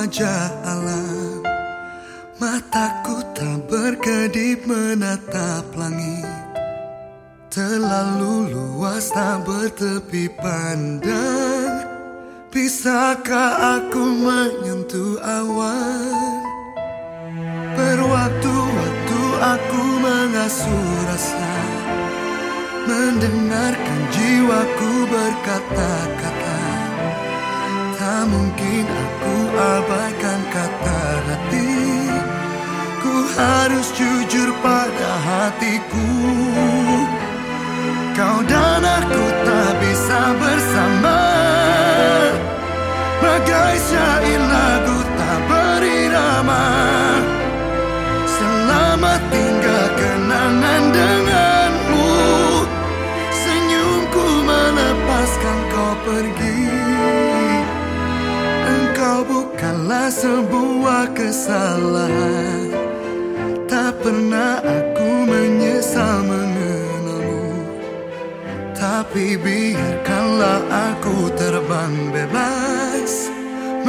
wajah alam Mataku tak berkedip menatap langit. Terlalu luas tak bertepi pandang. Bisakah aku menyentuh awan? Berwaktu-waktu aku mengasuh rasa. Mendengarkan jiwaku berkata-kata. Tak mungkin aku Bagai syair lagu tak berirama Selamat tinggal kenangan denganmu. Senyumku melepaskan kau pergi. Engkau bukanlah sebuah kesalahan. Tak pernah aku menyesal mengenalmu. Tapi biarkanlah aku terbang bebas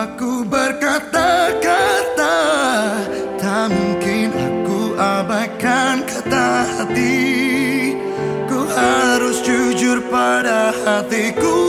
jiwaku berkata-kata Tak mungkin aku abaikan kata hati. Ku harus jujur pada hatiku